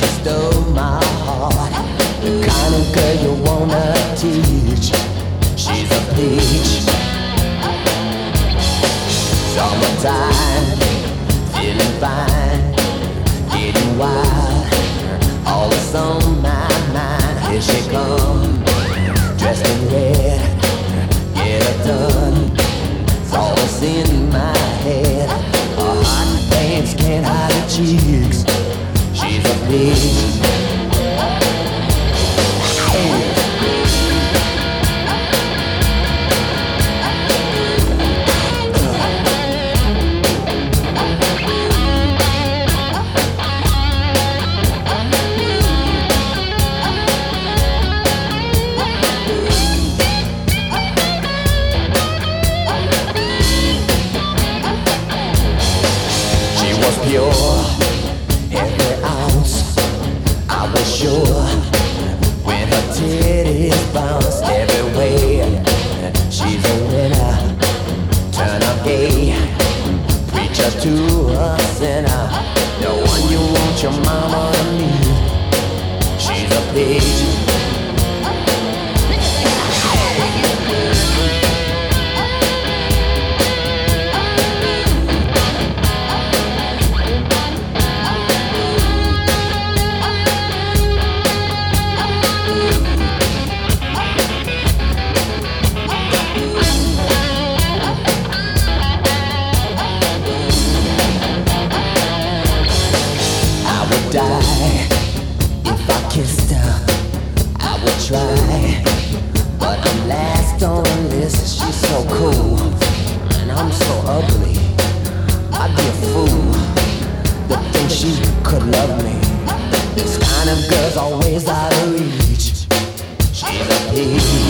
she stole my heart. The kind of girl you wanna teach. She's a peach. Summertime, feeling fine, getting wild. Thank you. your mama in me. She's a page. she could love me. This kind of girl's always out of reach. She's a thief.